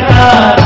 Jagannath